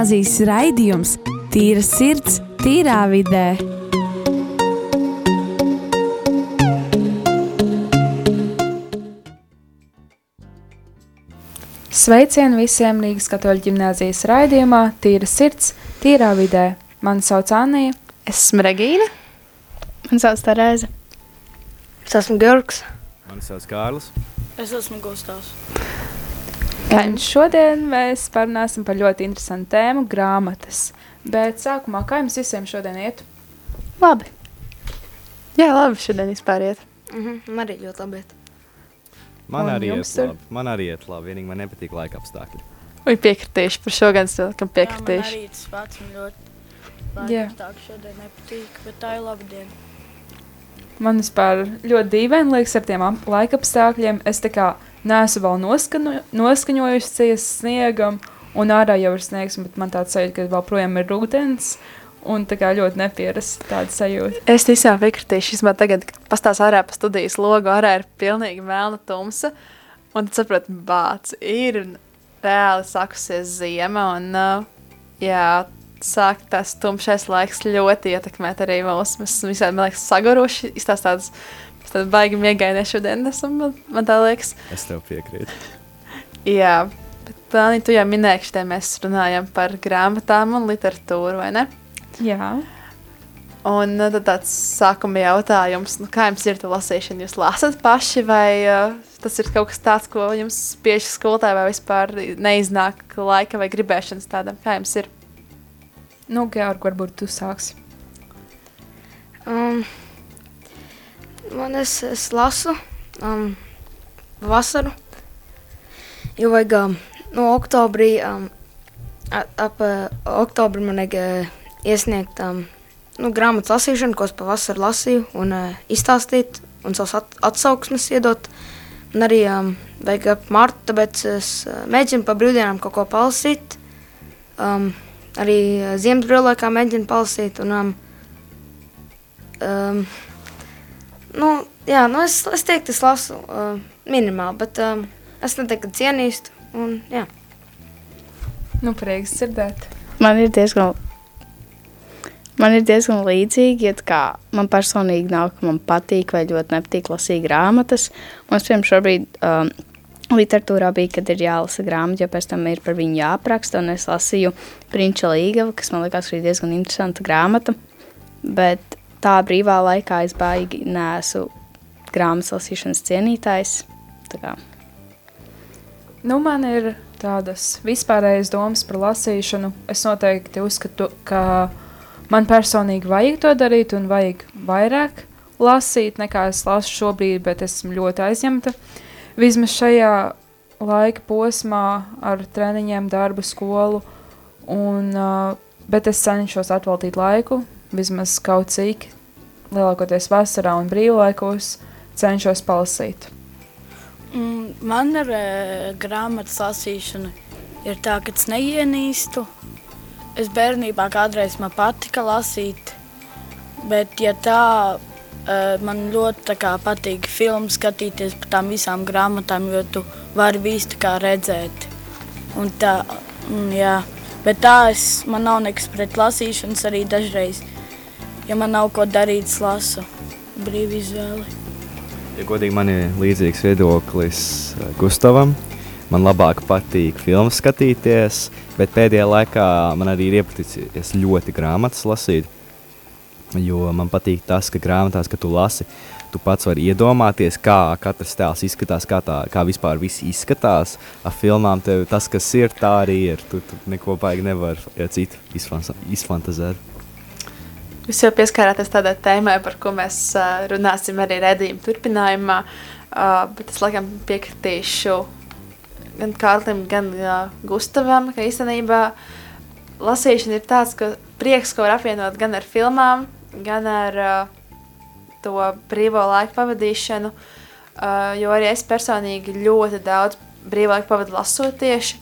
ģimnāzijas raidījums Tīra sirds, tīrā vidē. Sveicienu visiem Rīgas katoļu ģimnāzijas raidījumā Tīra sirds, tīrā vidē. Mani sauc Anija. Es esmu Regīna. Man sauc Terēza. Es esmu Georgs. Mani sauc Kārlis. Es esmu Gustavs. Un šodien mēs parunāsim par ļoti interesantu tēmu - grāmatas. Bet sākumā, kā jums visiem šodien iet? Labi. Jā, labi. Šodien vispār iet. Mhm, man arī ļoti labi. iet. Man Un arī iet ir? labi. Man arī iet labi. Vienīgi man nepatīk laika apstākļi. Vai piekritīšu par šo gan cilvēkam Jā, man piekritīšu? arī tas pats man ļoti Jā. labi. Tā ka šodien nepatīk, bet tā ir laba diena. Man vispār ļoti dīvaini liekas ar tiem laika apstākļiem. Es tā kā neesmu vēl noskaņo, noskaņojusies sniegam, un ārā jau ir sniegs, bet man tāds sajūta, ka vēl projām ir rudens. Un tā kā ļoti nepierasta tāda sajūta. Es tiešām piekritīšu. Vismaz tagad, kad pastāv ārā pa studijas logu, ārā ir pilnīgi melna tumsa. Un tad saprotu, bācis ir reāli sākusies ziema. Un, uh, jā, sāk tas tumšais laiks ļoti ietekmēt arī mūs. Mēs esam visādi, man liekas, saguruši. Izstāst tādas, tādas baigi miegaini šodien esam, man, man tā liekas. Es tev piekrītu. Jā, bet Tāni, tu jau minēji, ka mēs runājam par grāmatām un literatūru, vai ne? Jā, Un uh, tad tāds sākuma jautājums, nu, kā jums ir tā lasīšana? Jūs lasat paši, vai uh, tas ir kaut kas tāds, ko jums spiež skolotāji, vai vispār neiznāk laika vai gribēšanas tādam? Kā jums ir? nu, Georg, varbūt tu sāksi. Um, man es, es lasu um, vasaru, jo vajag um, no oktobrī, um, ap uh, oktobri man vajag uh, iesniegt um, nu, grāmatas lasīšanu, ko es pavasarī lasīju, un uh, izstāstīt, un savus at atsauksmes iedot. Un arī um, vajag ap martu, tāpēc es uh, mēģinu pa brīvdienām kaut ko palasīt. Um, arī uh, ziemas brīvlaikā mēģinu palasīt. Un, um, um, nu, jā, nu es, es teiktu, es lasu uh, minimāli, bet um, es neteiktu, ka cienīstu. Un, jā. Nu, prieks dzirdēt. Man ir diezgan, man ir diezgan līdzīgi, ja tā kā man personīgi nav, ka man patīk vai ļoti nepatīk lasīt grāmatas. Mums, piemēram, šobrīd um, literatūrā bija, kad ir jālasa grāmata, jo pēc tam ir par viņu jāapraksta. Un es lasīju Prinča Līgavu, kas man liekas, ka ir diezgan interesanta grāmata. Bet tā brīvā laikā es baigi neesmu grāmatas lasīšanas cienītājs. Nu, man ir tādas vispārējas domas par lasīšanu. Es noteikti uzskatu, ka man personīgi vajag to darīt un vajag vairāk lasīt, nekā es lasu šobrīd, bet esmu ļoti aizņemta. Vismaz šajā laika posmā ar treniņiem, darbu, skolu. Un, bet es cenšos atveltīt laiku, vismaz kaut cik, lielākoties vasarā un brīvlaikos, cenšos palasīt. Mm, man ar uh, grāmatas lasīšanu ir tā, ka es neienīstu. Es bērnībā kādreiz man patika lasīt, bet ja tā, uh, man ļoti kā, patīk filmu skatīties par tām visām grāmatām, jo tu vari visu kā redzēt. Un tā, mm, jā. Bet tā es, man nav nekas pret lasīšanas arī dažreiz. Ja man nav ko darīt, es lasu brīvu izvēli. Ja godīgi man ir līdzīgs viedoklis eh, Gustavam. Man labāk patīk filmas skatīties, bet pēdējā laikā man arī ir iepaticies ļoti grāmatas lasīt. Jo man patīk tas, ka grāmatās, kad tu lasi, tu pats vari iedomāties, kā katrs tēls izskatās, kā, tā, kā vispār viss izskatās. Ar filmām tev tas, kas ir, tā arī ir. Tu, tu neko baigi nevari ja citu izfantazēt. Jūs jau pieskārāties tādai tēmai, par ko mēs runāsim arī redzējuma turpinājumā. Bet es laikam piekritīšu gan Kārlim, gan Gustavam, ka īstenībā lasīšana ir tāds ka prieks, ko var apvienot gan ar filmām, gan ar to brīvo laiku pavadīšanu. Jo arī es personīgi ļoti daudz brīvā laika pavadu lasot tieši.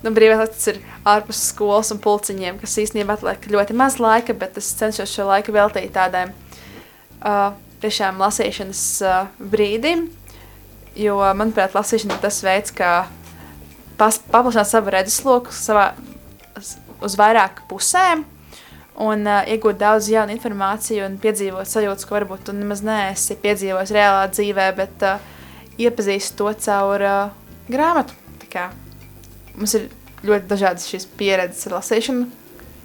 Nu, brīvais laiks ir ārpus skolas un pulciņiem, kas īstenībā atliek ļoti maz laika, bet es cenšos šo laiku veltīt tādiem uh, tiešām lasīšanas uh, brīdim. Jo, manuprāt, lasīšana ir tas veids, kā paplašināt savu redzesloku, savā, uz vairāk pusēm un uh, iegūt daudz jaunu informāciju un piedzīvot sajūtas, ko varbūt tu nemaz neesi piedzīvojis reālā dzīvē, bet uh, iepazīst to caur uh, grāmatu. Tā kā mums ir ļoti dažādas šīs pieredzes ar lasīšanu,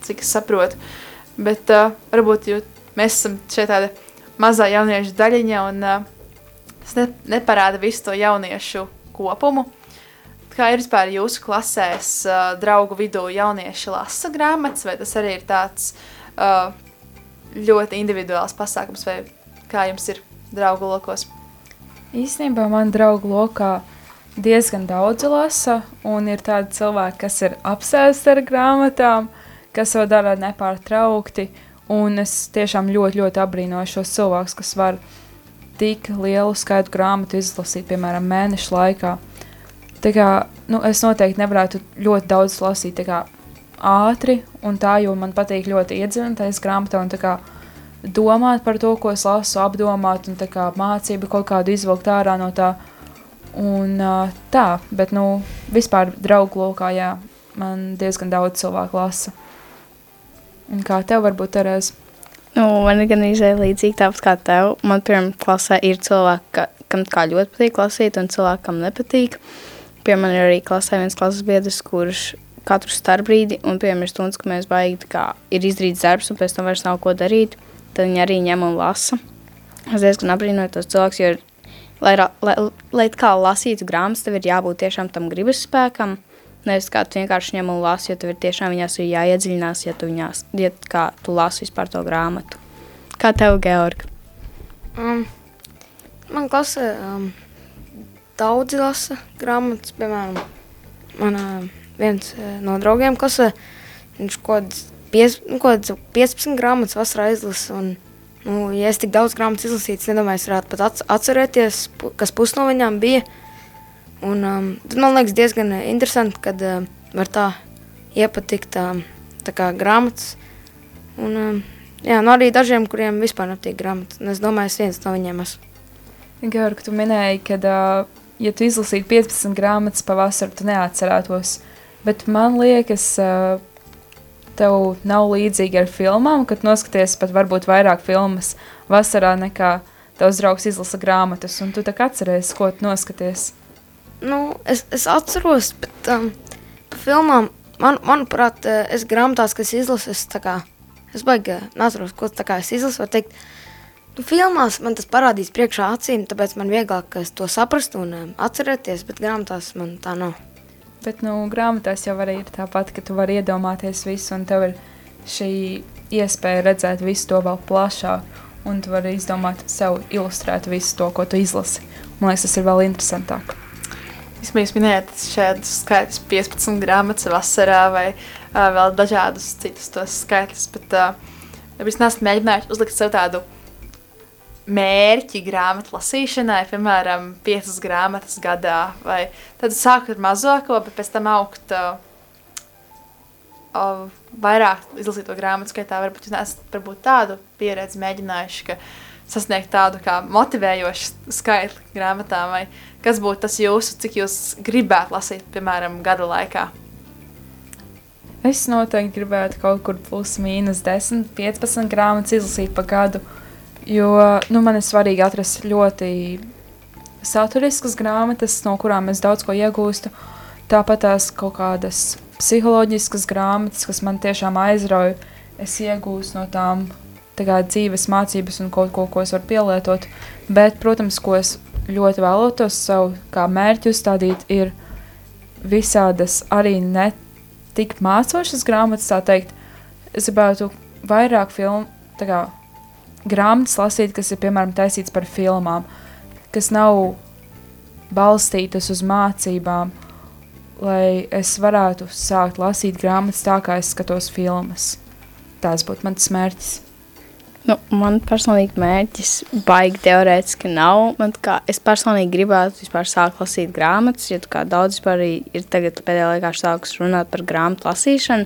cik es saprotu, bet uh, varbūt mēs esam šeit tāda mazā jauniešu daļiņa un uh, tas ne, neparāda visu to jauniešu kopumu. Kā ir vispār jūsu klasēs, uh, draugu vidū jaunieši lasa grāmatas, vai tas arī ir tāds uh, ļoti individuāls pasākums, vai kā jums ir draugu lokos? Īstenībā man draugu lokā diezgan daudz lasa, un ir tādi cilvēki, kas ir apsēsti ar grāmatām, kas to dara nepārtraukti, un es tiešām ļoti, ļoti abrīnoju šos cilvēkus, kas var tik lielu skaitu grāmatu izlasīt, piemēram, mēnešu laikā. Tā kā, nu, es noteikti nevarētu ļoti daudz lasīt kā, ātri, un tā, jo man patīk ļoti iedziļināties grāmatā un kā, domāt par to, ko es lasu, apdomāt un kā, mācību kaut kādu izvilkt ārā no tā. Un, tā, bet nu, vispār draugu lokā jā, man diezgan daudz cilvēku lasa. Un kā tev varbūt, Terēze? Nu, man ir gan izēja līdzīgi tāpat kā tev. Man pirmā klasē ir cilvēki, ka, kam kā ļoti patīk lasīt, un cilvēki, kam nepatīk. Uh, Pie man ir arī klasē viens klases biedrs, kurš katru starpbrīdi, un piemēram, ir stundas, ka mēs baigi, kā ir izdarīts darbs, un pēc tam vairs nav ko darīt, tad viņi arī ņem un lasa. Es diezgan apbrīnoju tos cilvēkus, jo, lai, lai, lai kā lasītu grāmatas, tev ir jābūt tiešām tam gribas spēkam, nevis kā tu vienkārši ņem un lasi, jo tev ir tiešām viņās ir jāiedziļinās, ja tu viņās, ja kā tu lasi vispār to grāmatu. Kā tev, Georg? Um, man klasē um, daudzi lasa grāmatas. Piemēram, man viens no draugiem, kas viņš kaut nu, 15 grāmatas vasarā izlasa. Un, nu, ja es tik daudz grāmatas izlasīju, nedomāju, es varētu pat atcerēties, kas pus no viņām bija. Un, um, tad man liekas diezgan interesanti, kad uh, var tā iepatikt uh, tā kā grāmatas. Un, um, jā, nu arī dažiem, kuriem vispār nepatīk grāmatas. Un es domāju, es viens no viņiem esmu. Georg, tu minēji, ka uh, ja tu izlasītu 15 grāmatas pavasaru, tu neatcerētos. Bet man liekas, tev nav līdzīgi ar filmām, kad noskaties pat varbūt vairāk filmas vasarā nekā tavs draugs izlasa grāmatas, un tu tā kā atceries, ko tu noskaties. Nu, es, es atceros, bet um, filmām, man, manuprāt, es grāmatās, kas izlasu, es tā kā, es baigi neatceros, ko tā kā es izlasu, var teikt, Nu, filmās man tas parādīs priekšā acīm, tāpēc man vieglāk to saprast un um, atcerēties, bet grāmatās man tā nav. Bet nu, grāmatās jau arī ir tāpat, ka tu vari iedomāties visu, un tev ir šī iespēja redzēt visu to vēl plašāk, un tu vari izdomāt sev ilustrēt visu to, ko tu izlasi. Man liekas, tas ir vēl interesantāk. Jūs minējāt šādus skaitļus, 15 grāmatas vasarā vai uh, vēl dažādus citus tos skaitļus, bet uh, es neesmu mēģinājis uzlikt sev tādu mērķi grāmatu lasīšanai, piemēram, piecas grāmatas gadā, vai tad sākt ar mazāko, bet pēc tam augt uh, uh, vairāk izlasīto grāmatu skaitā. Varbūt jūs neesat varbūt tādu pieredzi mēģinājuši, ka sasniegt tādu kā motivējošu skaitli grāmatām, vai kas būtu tas jūsu, cik jūs gribētu lasīt, piemēram, gada laikā? Es noteikti gribētu kaut kur plus mīnus 10, 15 grāmatas izlasīt pa gadu. Uh, Jo nu, man ir svarīgi atrast ļoti saturiskas grāmatas, no kurām es daudz ko iegūstu. Tāpat tās kaut kādas psiholoģiskas grāmatas, kas man tiešām aizrauja. Es iegūstu no tām kā, dzīves mācības un kaut ko, ko es varu pielietot. Bet, protams, ko es ļoti vēlētos savu kā mērķi uzstādīt, ir visādas arī ne tik mācošas grāmatas, tā teikt. Es gribētu vairāk filmu, tā kā grāmatas lasīt, kas ir piemēram taisīts par filmām, kas nav balstītas uz mācībām, lai es varētu sākt lasīt grāmatas tā, kā es skatos filmas. Tas būtu mans mērķis. Nu, man personīgi mērķis baigi teorētiski nav. Man kā, es personīgi gribētu vispār sākt lasīt grāmatas, jo kā, daudz vispār ir tagad pēdējā laikā sākus runāt par grāmatu lasīšanu.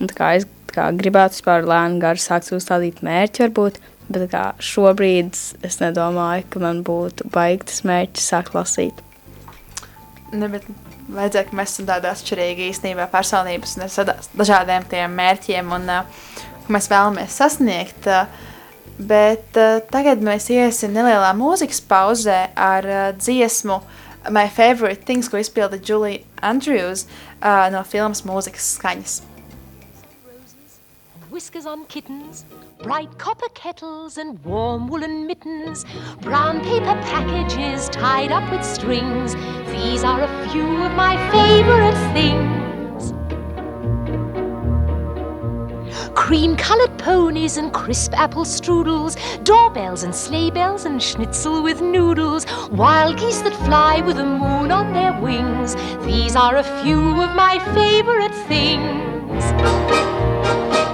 Un, kā, es kā, gribētu vispār lēni gari sākt uzstādīt mērķi varbūt, Bet kā, šobrīd es nedomāju, ka man būtu baigts mērķis sākt lasīt. ne, bet vajadzēja, ka mēs esam tādi atšķirīgi īstenībā personības un ar dažādiem tiem mērķiem un uh, ko mēs vēlamies sasniegt. Uh, bet uh, tagad mēs iesim nelielā mūzikas pauzē ar dziesmu My Favorite Things, ko izpilda Julie Andrews no filmas mūzikas skaņas. Whiskers on kittens, bright copper kettles and warm woolen mittens, brown paper packages tied up with strings. These are a few of my favorite things. Cream colored ponies and crisp apple strudels, doorbells and sleigh bells and schnitzel with noodles, wild geese that fly with the moon on their wings. These are a few of my favorite things.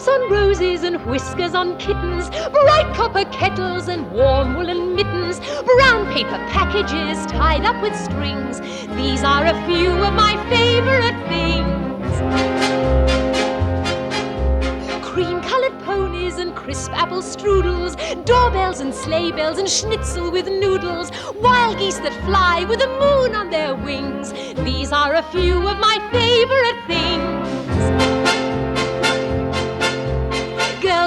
Raindrops on roses and whiskers on kittens, bright copper kettles and warm woolen mittens, brown paper packages tied up with strings. These are a few of my favorite things. Cream colored ponies and crisp apple strudels, doorbells and sleigh bells and schnitzel with noodles, wild geese that fly with the moon on their wings. These are a few of my favorite things.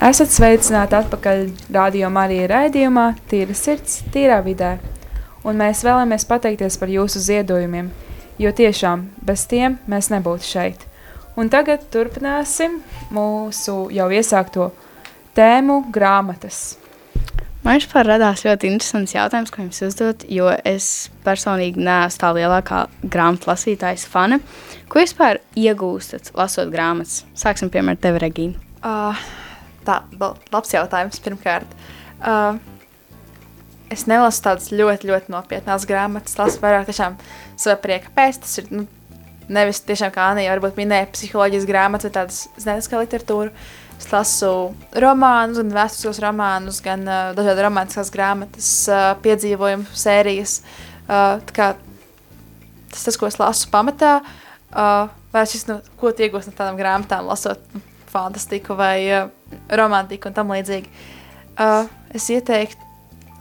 Esat sveicināti atpakaļ Radio Marija raidījumā Tīra sirds, tīrā vidē. Un mēs vēlamies pateikties par jūsu ziedojumiem, jo tiešām bez tiem mēs nebūtu šeit. Un tagad turpināsim mūsu jau iesākto tēmu grāmatas. Man vispār radās ļoti interesants jautājums, ko jums uzdot, jo es personīgi neesmu tā lielākā grāmatu lasītājas fana. Ko vispār iegūstat lasot grāmatas? Sāksim piemēram ar tevi, Regīna. Uh, tā labs jautājums pirmkārt. Uh, es nelasu tādas ļoti, ļoti nopietnas grāmatas. Lasu vairāk tiešām savā prieka pēc. Tas ir nu, nevis tiešām kā Anija varbūt minēja psiholoģijas grāmatas vai tādas zinātniskā literatūra. Es lasu romānus, gan vēstures romānus, gan uh, dažādas romantiskās grāmatas, uh, piedzīvojumu sērijas. Uh, kā tas, tas, ko es lasu pamatā, uh, vai šis, nu, ko tu iegūsi no tādām grāmatām, lasot nu, fantastiku vai uh, romantiku un tam līdzīgi. Uh, es ieteiktu,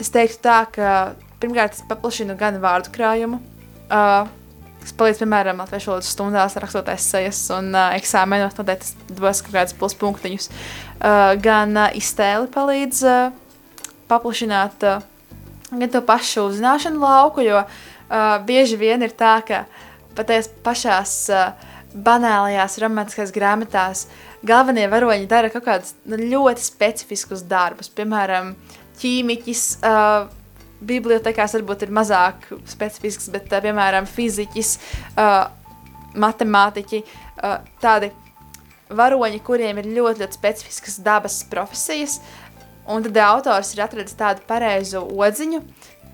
es teiktu tā, ka pirmkārt es paplašinu gan vārdu krājumu, uh, kas palīdz, piemēram, latviešu valodas stundās rakstot esejas un uh, eksāmenos, noteikti tas dos kaut kādus pluspunktiņus. Uh, gan uh, iztēli palīdz uh, paplašināt uh, gan to pašu uzzināšanu lauku, jo uh, bieži vien ir tā, ka pat tajās pašās uh, banālajās romantiskās grāmatās galvenie varoņi dara kaut kādus nu, ļoti specifiskus darbus. Piemēram, ķīmiķis uh, bibliotekās varbūt ir mazāk specifisks, bet, uh, piemēram, fiziķis, uh, matemātiķi, uh, tādi varoņi, kuriem ir ļoti, ļoti specifiskas dabas profesijas, un tad autors ir atradis tādu pareizu odziņu,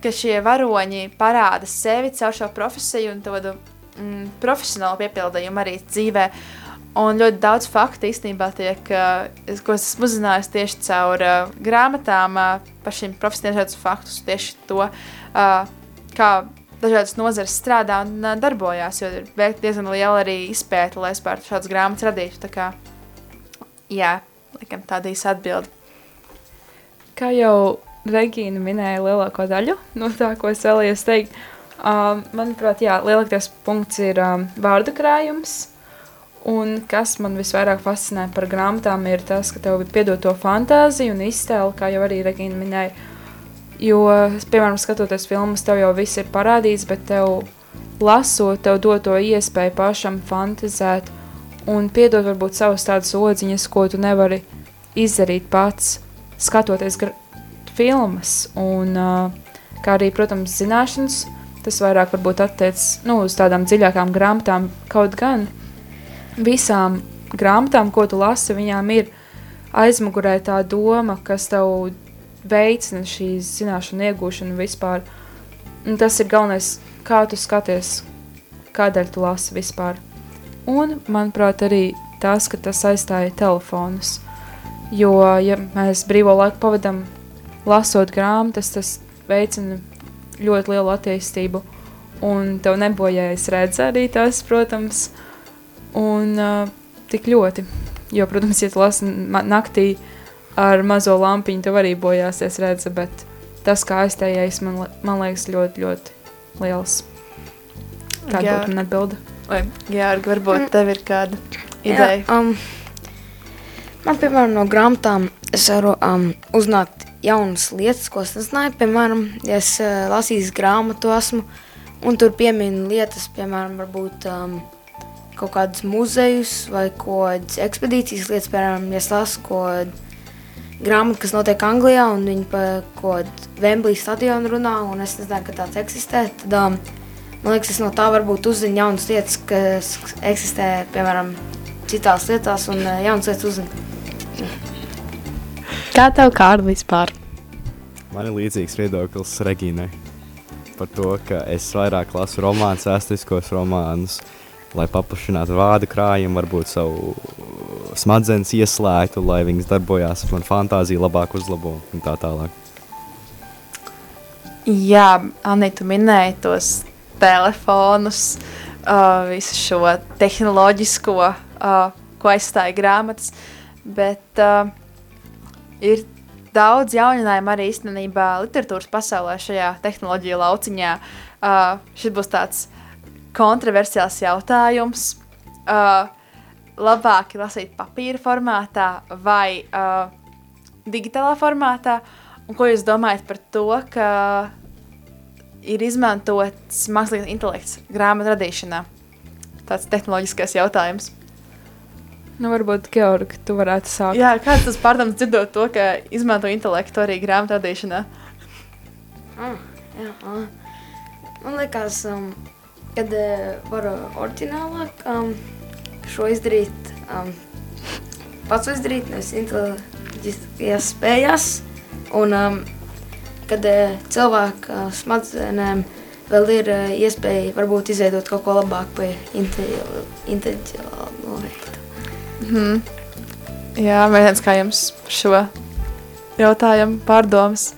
ka šie varoņi parāda sevi caur šo profesiju un tādu mm, profesionālu piepildījumu arī dzīvē. Un ļoti daudz faktu īstenībā tiek, uh, ko es esmu uzzinājusi tieši caur uh, grāmatām uh, par šiem profesionāliem faktus, tieši to, uh, kā dažādas nozares strādā un uh, darbojās, jo ir diezgan liela arī izpēta, lai vispār šādas grāmatas radītu. Tā kā, jā, laikam tāda īsa atbilde. Kā jau Regīna minēja lielāko daļu no tā, ko es vēlējos teikt, Uh, manuprāt, jā, lielākais punkts ir um, vārdu krājums. Un kas man visvairāk fascinē par grāmatām, ir tas, ka tev piedod to fantāziju un iztēli, kā jau arī Regīna minēja. Jo, piemēram, skatoties filmas, tev jau viss ir parādīts, bet tev lasot, tev dod to iespēju pašam fantazēt un piedot varbūt savas tādas odziņas, ko tu nevari izdarīt pats, skatoties filmas. Un, kā arī, protams, zināšanas, tas vairāk varbūt attiecas nu, uz tādām dziļākām grāmatām, kaut gan visām grāmatām, ko tu lasi, viņām ir aizmugurē tā doma, kas tev veicina šīs zināšanu iegūšanu vispār. Un tas ir galvenais, kā tu skaties, kādēļ tu lasi vispār. Un, manuprāt, arī tas, ka tas aizstāja telefonus. Jo, ja mēs brīvo laiku pavadām lasot grāmatas, tas veicina ļoti lielu attīstību. Un tev nebojājas redz arī tas, protams, un uh, tik ļoti. Jo, protams, ja tu lasi naktī ar mazo lampiņu, tev arī bojāsies redze, bet tas, kā aizstājais, man, man liekas ļoti, ļoti liels. Tāda būtu man atbilde. Vai, Georgi, varbūt mm. tev ir kāda ideja? Jā, um, man, piemēram, no grāmatām es varu um, uzzināt jaunas lietas, ko es nezināju. Piemēram, ja es uh, lasīju grāmatu esmu, un tur pieminu lietas, piemēram, varbūt um, kaut kādus muzejus vai kādas ekspedīcijas lietas, piemēram, ja es lasu kaut grāmatu, kas notiek Anglijā, un viņi par kaut kādu Wembley stadionu runā, un es nezināju, ka tāds eksistē, tad um, Man liekas, es no tā varbūt uzzinu jaunas lietas, kas eksistē, piemēram, citās lietās, un uh, jaunas lietas uzzinu. Kā tev kārta vispār? Man ir līdzīgs viedoklis Regīnai par to, ka es vairāk lasu romānus, vēsturiskos romānus, lai paplašinātu vārdu krājumu, varbūt savu smadzenes ieslēgtu, lai viņas darbojās, man fantāzija labāk uzlabo un tā tālāk. Jā, Anita, tu minēji tos telefonus, uh, visu šo tehnoloģisko, uh, ko aizstāja grāmatas. Bet uh, ir daudz jauninājumu arī īstenībā literatūras pasaulē šajā tehnoloģiju lauciņā. Uh, šis būs tāds kontroversiāls jautājums. Uh, labāk lasīt papīra formātā vai uh, digitālā formātā? Un ko jūs domājat par to, ka ir izmantots mākslīgais intelekts grāmatu radīšanā? Tāds tehnoloģiskais jautājums. Nu, varbūt, Georgi, tu varētu sākt. Jā, kāds tas pārdoms dzirdot to, ka izmanto intelektu arī grāmatu radīšanā? Ah, jā, ah. Man liekas, um, kad uh, varu oriģinālāk um, šo izdarīt, um, pats izdarīt, nevis inteliģiskajās spējās. Un um, kad uh, cilvēka smadzenēm vēl ir uh, iespēja varbūt izveidot kaut ko labāku pie inteliģiāla noveikta. Mm -hmm. Jā, mēģināt kā jums šo jautājumu pārdomas.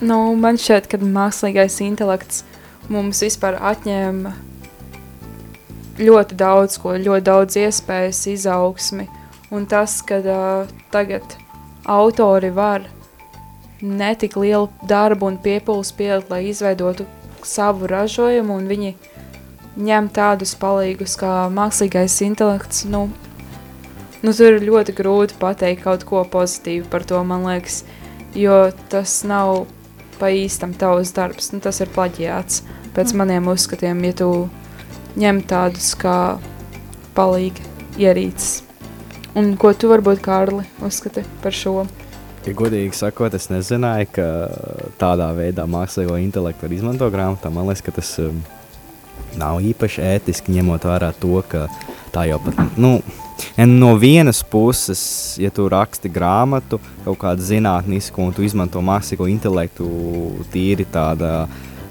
Nu, man šķiet, ka mākslīgais intelekts mums vispār atņēma ļoti daudz ko, ļoti daudz iespējas, izaugsmi. Un tas, ka uh, tagad autori var netik lielu darbu un piepūles pielikt, lai izveidotu savu ražojumu, un viņi ņem tādus palīgus kā mākslīgais intelekts. Nu, nu, tur ir ļoti grūti pateikt kaut ko pozitīvu par to, man liekas, jo tas nav pa īstam tavs darbs, nu, tas ir plaģiāts pēc maniem uzskatiem, ja tu ņem tādus kā palīgi ierīces. Un ko tu varbūt, Kārli, uzskati par šo? Ja godīgi sakot, es nezināju, ka tādā veidā mākslīgo intelektu var izmantot grāmatā. Man liekas, ka tas um, nav īpaši ētiski, ņemot vērā to, ka tā jau pat. Nu, No vienas puses, ja tu raksti grāmatu, kaut kādu zinātnisku, un tu izmanto mākslīgo intelektu tīri tādā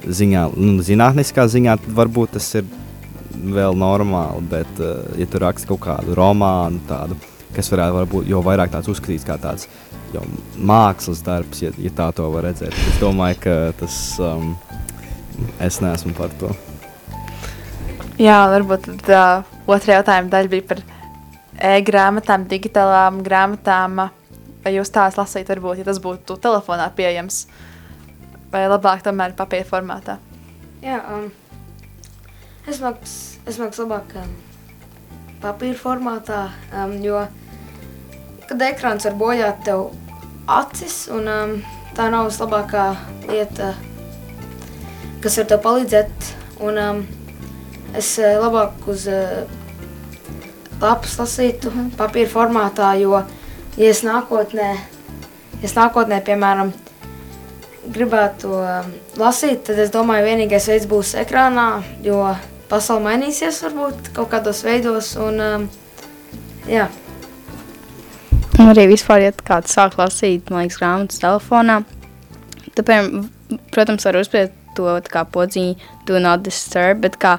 ziņā, nu, zinātniskā ziņā, tad varbūt tas ir vēl normāli. Bet, uh, ja tu raksti kaut kādu romānu, tādu, kas varētu būt jau vairāk tāds uzskatīts kā tāds jau mākslas darbs, ja, ja tā to var redzēt. Es domāju, ka tas um, es neesmu par to. Jā, varbūt tā otrā jautājuma daļa bija par e-grāmatām, digitālām grāmatām. Vai jūs tās lasīt, varbūt, ja tas būtu telefonā pieejams, vai labāk tomēr papīra formātā? Jā, um, es māku, es māku labāk um, papīra formātā, um, jo, kad ekrāns var bojāt tev acis, un um, tā nav vislabākā lieta, kas var tev palīdzēt. Un, um, es uh, labāk uz uh, lapas lasītu -hmm. papīra formātā, jo, ja es nākotnē, ja es nākotnē piemēram, gribētu um, lasīt, tad es domāju, vienīgais veids būs ekrānā, jo pasaule mainīsies varbūt kaut kādos veidos. Un, um, jā. Un arī vispār, ja kāds sāk lasīt, man liekas, grāmatas telefonā, tad, protams, var uzspiest to kā podziņu do not disturb, bet kā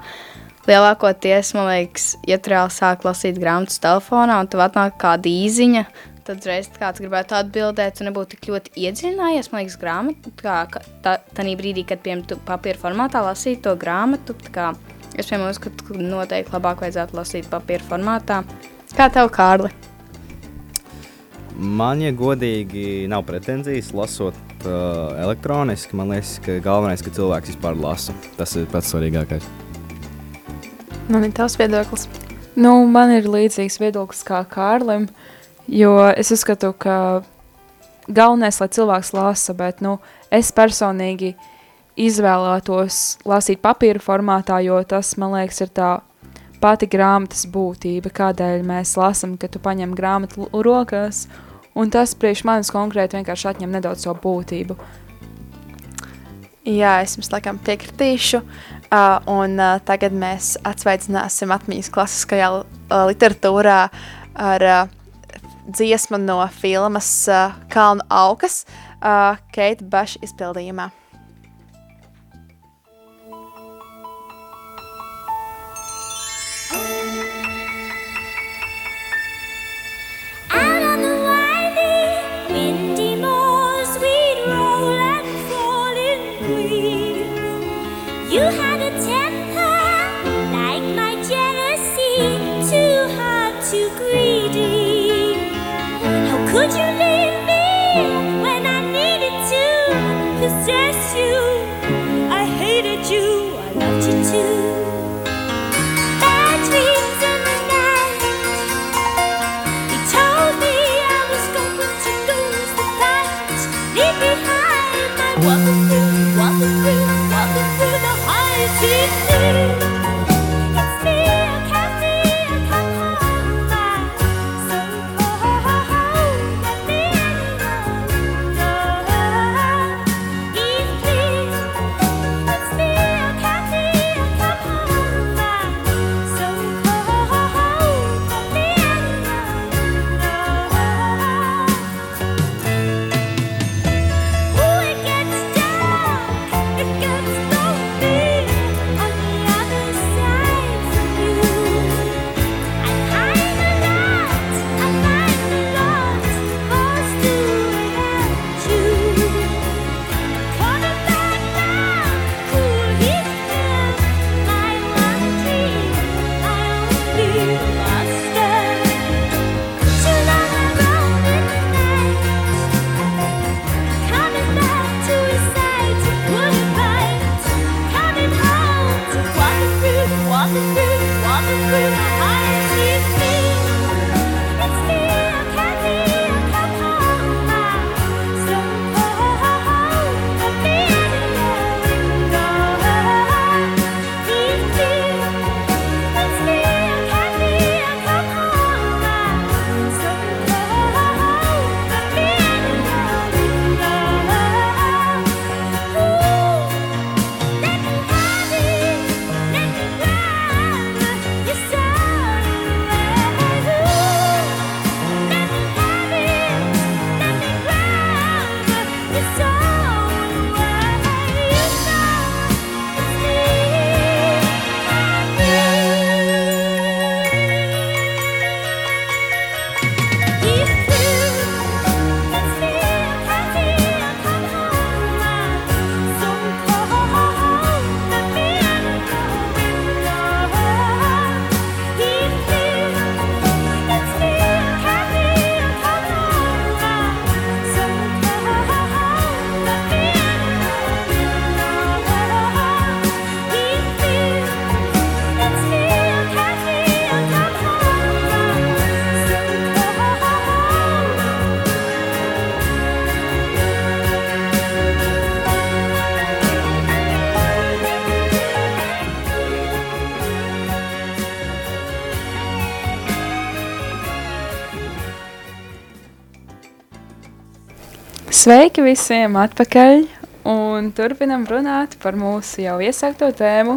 lielākoties, man liekas, ja tu reāli sāk lasīt grāmatas telefonā un tev atnāk kāda īziņa, tad reiz kāds gribētu atbildēt, un nebūtu tik ļoti iedziļinājies, man liekas, grāmatu, kā tā, tā brīdī, kad, piemēram, tu papīra formātā lasītu to grāmatu, kā es, piemēram, uzskatu, ka noteikti labāk vajadzētu lasīt papīra formātā. Kā tev, Kārli? Man, ja godīgi, nav pretenzijas lasot uh, elektroniski. Man liekas, ka galvenais, ka cilvēks vispār lasa. Tas ir pats svarīgākais. Man ir tavs viedoklis. Nu, man ir līdzīgs viedoklis kā Kārlim, jo es uzskatu, ka galvenais, lai cilvēks lasa, bet nu, es personīgi izvēlētos lasīt papīra formātā, jo tas, man liekas, ir tā pati grāmatas būtība, kādēļ mēs lasām, ka tu paņem grāmatu rokās, un tas priekš manis konkrēti vienkārši atņem nedaudz savu būtību. Jā, es jums laikam piekritīšu, uh, un uh, tagad mēs atsveicināsim atmiņas klasiskajā uh, literatūrā ar uh, dziesmu no filmas uh, Kalnu aukas, uh, Keita Baša izpildījumā. Sveiki visiem atpakaļ! Un turpinam runāt par mūsu jau iesākto tēmu.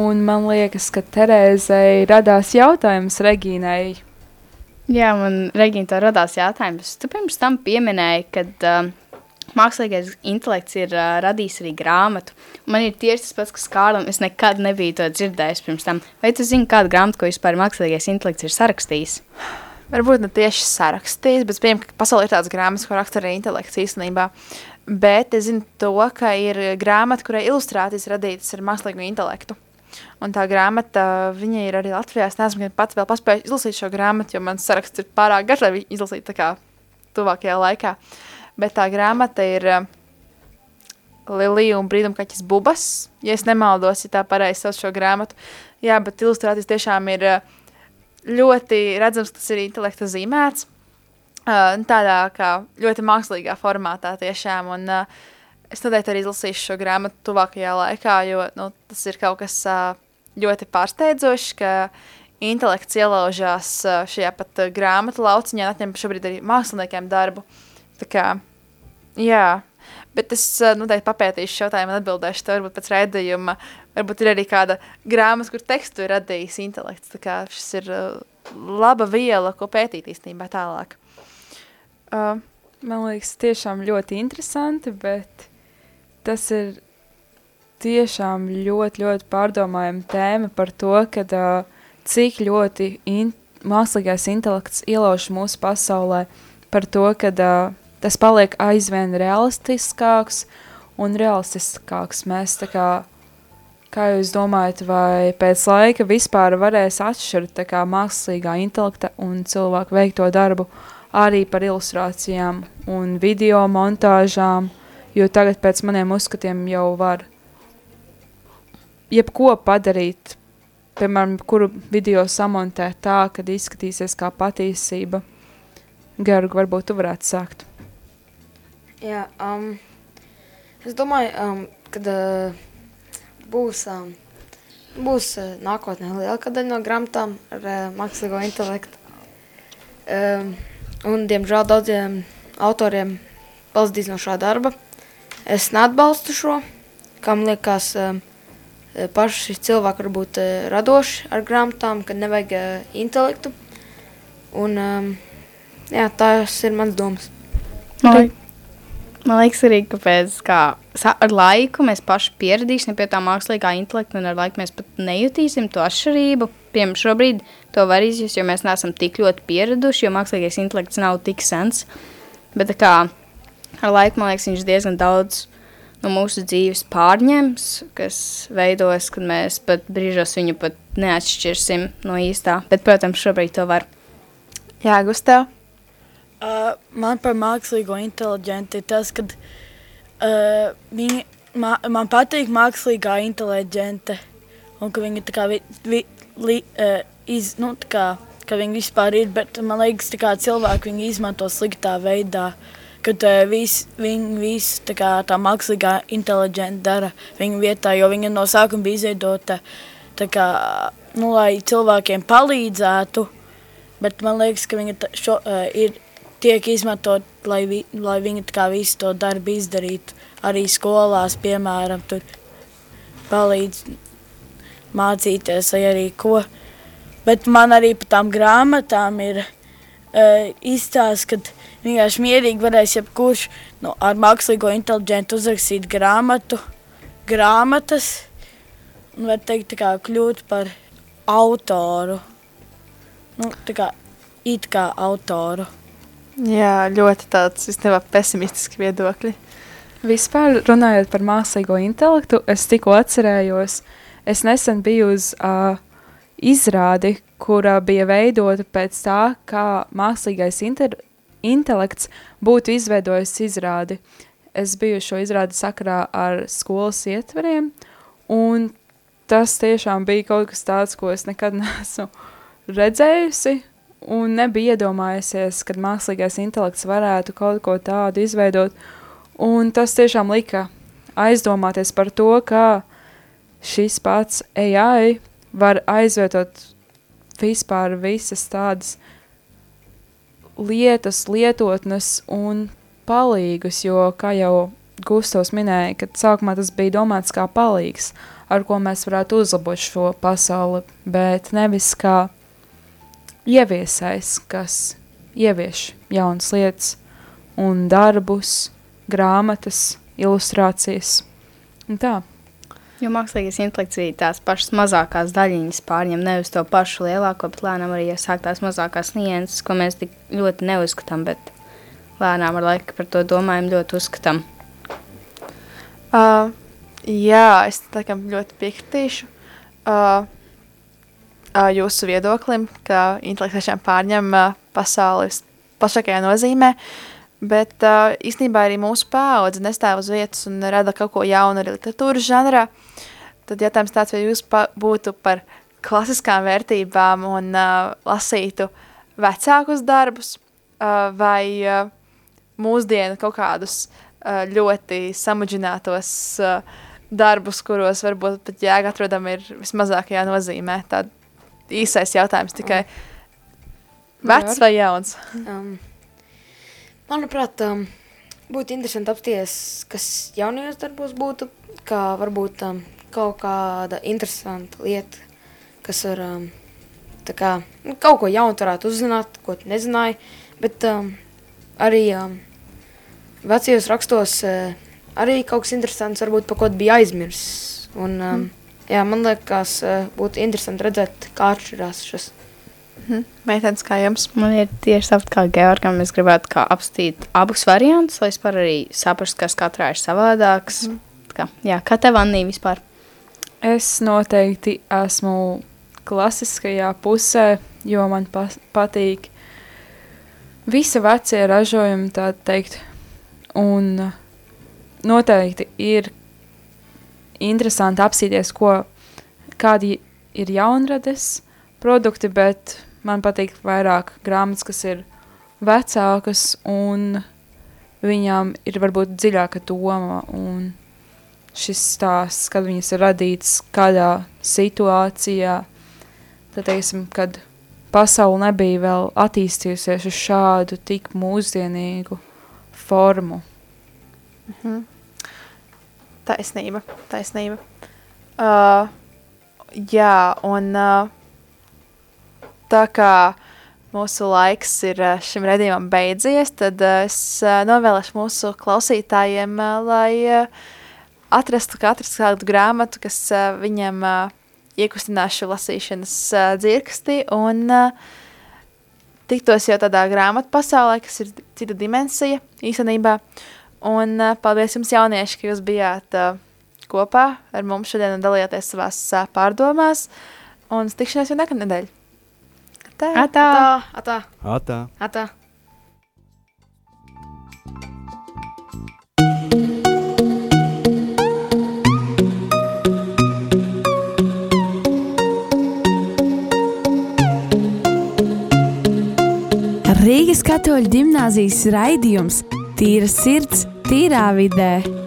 Un man liekas, ka Terēzei radās jautājums Regīnai. Jā, man Regīna tā radās jautājums. Tu pirms tam pieminēji, ka uh, mākslīgais intelekts ir uh, radījis arī grāmatu. Man ir tieši tas pats, kas Kārlim. Es nekad nebiju to dzirdējis pirms tam. Vai tu zini kādu grāmatu, ko vispār mākslīgais intelekts ir sarakstījis? Varbūt ne tieši sarakstījis, bet pieņem, ka pasaulē ir tāds grāmatas, ko raksta arī intelekts īstenībā. Bet es zinu to, ka ir grāmata, kurai ilustrācijas radītas ar mākslīgo intelektu. Un tā grāmata, viņa ir arī Latvijā. Es neesmu pats vēl paspējis izlasīt šo grāmatu, jo mans saraksts ir pārāk garš, lai izlasītu tā kā tuvākajā laikā. Bet tā grāmata ir uh, Lilija un Brīdumkaķis Bubas, ja es nemaldos, ja tā pareizi sauc šo grāmatu. Jā, bet ilustrācijas tiešām ir uh, ļoti redzams, tas ir intelekta zīmēts. Tādā kā ļoti mākslīgā formātā tiešām. Un, es noteikti arī izlasīšu šo grāmatu tuvākajā laikā, jo nu, tas ir kaut kas ļoti pārsteidzošs, ka intelekts ielaužās šajā pat grāmatu lauciņā, atņem šobrīd arī māksliniekiem darbu. Tā kā, jā, bet es noteikti papētīšu jautājumu un atbildēšu tev varbūt pēc raidījuma. Varbūt ir arī kāda grāmata, kur tekstu ir radījis intelekts. Tā kā šis ir laba viela, ko pētīt īstenībā tālāk. Uh, man liekas, tiešām ļoti interesanti, bet tas ir tiešām ļoti, ļoti pārdomājama tēma par to, kad, uh, cik ļoti in mākslīgais intelekts ielauž mūsu pasaulē, par to, ka uh, tas paliek aizvien realistiskāks un realistiskāks. Mēs tā kā, kā jūs domājat, vai pēc laika vispār varēs atšķirt kā, mākslīgā intelekta un cilvēku veikto darbu arī par ilustrācijām un video montāžām, jo tagad pēc maniem uzskatiem jau var jebko padarīt, piemēram, kuru video samontēt tā, kad izskatīsies kā patiesība. Georg, varbūt tu varētu sākt. Jā, um, es domāju, um, kad uh, būs, um, būs uh, nākotnē lielākā daļa no grāmatām ar uh, mākslīgo intelektu. Um, un, diemžēl, daudziem autoriem pazudīs no šā darba. Es neatbalstu šo, kam liekas, um, paši cilvēki var būt uh, radoši ar grāmatām, kad nevajag uh, intelektu. Un, um, jā, tas ir mans domas. Man, man liekas, arī kāpēc, kā ar laiku mēs paši pieradīsim pie tā mākslīgā intelekta, un ar laiku mēs pat nejutīsim to atšķirību. Piemēram, šobrīd to var izjust, jo mēs neesam tik ļoti pieraduši, jo mākslīgais intelekts nav tik sens. Bet kā ar laiku, man liekas, viņš diezgan daudz no mūsu dzīves pārņems, kas veidos, kad mēs pat brīžos viņu pat neatšķirsim no īstā. Bet, protams, šobrīd to var. Jā, Gustav. Uh, man par mākslīgo inteliģenci ir tas, ka uh, viņi, ma, man patīk mākslīgā inteliģente. Un ka viņi tā kā vi, vi, li, uh, iz, nu, tā kā, ka viņi vispār ir, bet man liekas, kā cilvēki viņi izmanto sliktā veidā, kad uh, vis, viņi visu tā kā tā mākslīgā inteliģente dara viņu vietā, jo viņa no sākuma bija izveidota tā kā, nu, lai cilvēkiem palīdzētu, bet man liekas, ka viņa šo, uh, ir tiek izmantot, lai, vi, lai viņi kā visu to darbu izdarītu. Arī skolās, piemēram, tur palīdz mācīties vai arī ko. Bet man arī par tām grāmatām ir uh, izstāsts, ka vienkārši mierīgi varēs jebkurš nu, ar mākslīgo inteliģentu uzrakstīt grāmatu, grāmatas un var teikt tā kā kļūt par autoru. Nu, tā kā it kā autoru. Jā, ļoti tāds īstenībā pesimistisks viedokļi. Vispār runājot par mākslīgo intelektu, es tikko atcerējos, es nesen biju uz uh, izrādi, kura bija veidota pēc tā, kā mākslīgais intelekts būtu izveidojis izrādi. Es biju šo izrādi sakarā ar skolas ietveriem, un tas tiešām bija kaut kas tāds, ko es nekad neesmu redzējusi, un nebija iedomājusies, ka mākslīgais intelekts varētu kaut ko tādu izveidot. Un tas tiešām lika aizdomāties par to, kā šis pats AI var aizvietot vispār visas tādas lietas, lietotnes un palīgus, jo, kā jau Gustavs minēja, kad sākumā tas bija domāts kā palīgs, ar ko mēs varētu uzlabot šo pasauli, bet nevis kā ieviesais, kas ievieš jaunas lietas un darbus, grāmatas, ilustrācijas un tā. Jo mākslīgais intelekts arī tās pašas mazākās daļiņas pārņem nevis to pašu lielāko, bet lēnām arī iesāk tās mazākās nianses, ko mēs tik ļoti neuzskatām, bet lēnām ar laiku par to domājam ļoti uzskatām. Uh, jā, es laikam ļoti piekritīšu uh, jūsu viedoklim, ka intelekts tiešām pārņem pasauli plašākajā nozīmē, bet īstenībā arī mūsu paudze nestāv uz vietas un rada kaut ko jaunu arī literatūras žanrā. Tad jautājums tāds, vai jūs būtu par klasiskām vērtībām un uh, lasītu vecākus darbus uh, vai uh, mūsdienu kaut kādus uh, ļoti samudžinātos uh, darbus, kuros varbūt pat jēga atrodam ir vismazākajā nozīmē. Tā īsais jautājums tikai vecs vai jauns? Um, manuprāt, um, būtu interesanti apsties, kas jaunajos darbos būtu, kā varbūt um, kaut kāda interesanta lieta, kas var um, tā kā, nu, kaut ko jaunu varētu uzzināt, ko tu nezināji, bet um, arī um, vecajos rakstos uh, arī kaut kas interesants, varbūt par ko tu bija aizmirsis. Un, um, mm. Jā, man liekas, uh, būtu interesanti redzēt, kā atšķirās šis. Mhm. Meitenes kā jums? Man ir tieši tāpat kā Georgam, es gribētu kā apstīt abus variantus, lai es par arī saprastu, kas katrā ir savādāks. Mm. Kā, jā, kā tev, Annī, vispār? Es noteikti esmu klasiskajā pusē, jo man pa patīk visi vecie ražojumi, tā teikt. Un noteikti ir interesanti apsīties, ko, kādi ir jaunrades produkti, bet man patīk vairāk grāmatas, kas ir vecākas un viņām ir varbūt dziļāka doma un šis stāsts, kad viņas ir radīts kādā situācijā, tad teiksim, kad pasaule nebija vēl attīstījusies uz šādu tik mūsdienīgu formu. Mhm. Taisnība, taisnība. Uh, jā, un uh, tā kā mūsu laiks ir uh, šim redzījumam beidzies, tad uh, es uh, novēlēšu mūsu klausītājiem, lai atrastu katrs kādu grāmatu, kas viņam iekustinās šo lasīšanas dzirksti un tiktos jau tādā grāmatu pasaulē, kas ir cita dimensija īstenībā. Un uh, paldies jums jaunieši, ka jūs bijāt uh, kopā ar mums šodien un dalījāties savās uh, pārdomās. Un tikšanās jau nākamnedēļ. Atā. Atā. Atā. Atā. Atā. Rīgas katoļu ģimnāzijas raidījums Tīra sirds, tīrā vidē.